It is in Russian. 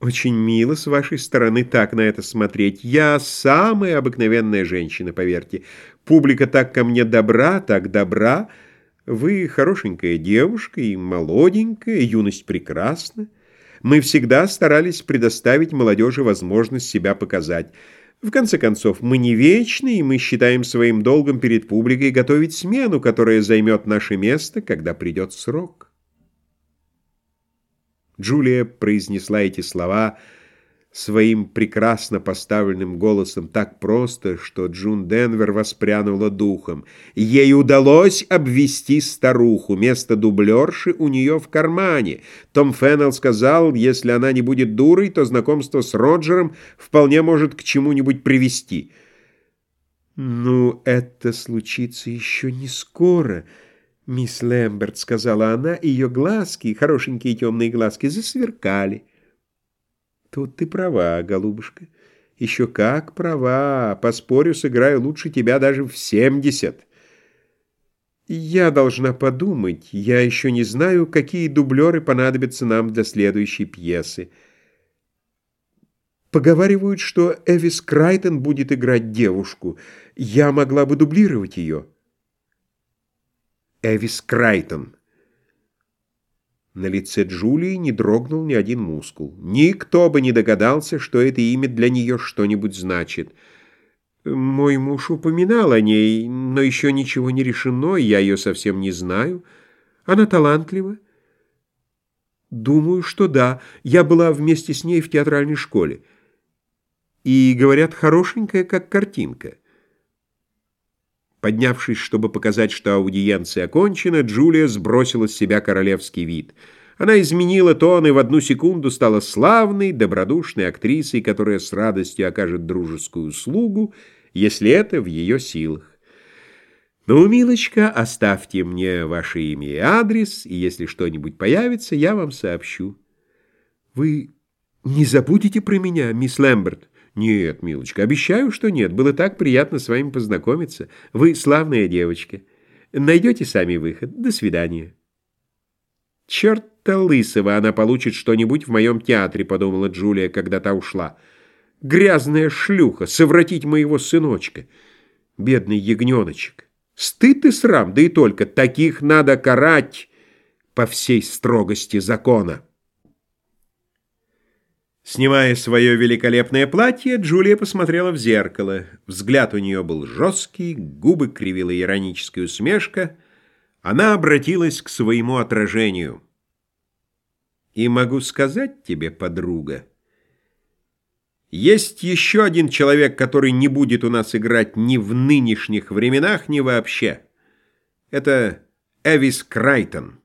Очень мило с вашей стороны так на это смотреть. Я самая обыкновенная женщина, поверьте. Публика так ко мне добра, так добра. Вы хорошенькая девушка и молоденькая, юность прекрасна. Мы всегда старались предоставить молодежи возможность себя показать. В конце концов, мы не вечны, и мы считаем своим долгом перед публикой готовить смену, которая займет наше место, когда придет срок. Джулия произнесла эти слова своим прекрасно поставленным голосом так просто, что Джун Денвер воспрянула духом. Ей удалось обвести старуху. Место дублерши у нее в кармане. Том Феннелл сказал, если она не будет дурой, то знакомство с Роджером вполне может к чему-нибудь привести. «Ну, это случится еще не скоро», «Мисс Лэмберт», — сказала она, — ее глазки, хорошенькие темные глазки, засверкали. «Тут ты права, голубушка. Еще как права. Поспорю, сыграю лучше тебя даже в семьдесят». «Я должна подумать. Я еще не знаю, какие дублеры понадобятся нам для следующей пьесы». Поговаривают, что Эвис Крайтон будет играть девушку. Я могла бы дублировать ее. Эвис Крайтон. На лице Джулии не дрогнул ни один мускул. Никто бы не догадался, что это имя для нее что-нибудь значит. Мой муж упоминал о ней, но еще ничего не решено, я ее совсем не знаю. Она талантлива? Думаю, что да. Я была вместе с ней в театральной школе. И, говорят, хорошенькая, как картинка. Поднявшись, чтобы показать, что аудиенция окончена, Джулия сбросила с себя королевский вид. Она изменила тон и в одну секунду стала славной, добродушной актрисой, которая с радостью окажет дружескую услугу, если это в ее силах. «Ну, милочка, оставьте мне ваше имя и адрес, и если что-нибудь появится, я вам сообщу». «Вы не забудете про меня, мисс Лэмберт?» «Нет, милочка, обещаю, что нет. Было так приятно с вами познакомиться. Вы славная девочка. Найдете сами выход. До свидания». «Черт-то лысого она получит что-нибудь в моем театре», — подумала Джулия, когда та ушла. «Грязная шлюха, совратить моего сыночка. Бедный ягненочек. Стыд и срам, да и только. Таких надо карать по всей строгости закона». Снимая свое великолепное платье, Джулия посмотрела в зеркало. Взгляд у нее был жесткий, губы кривила ироническая усмешка. Она обратилась к своему отражению. «И могу сказать тебе, подруга, есть еще один человек, который не будет у нас играть ни в нынешних временах, ни вообще. Это Эвис Крайтон».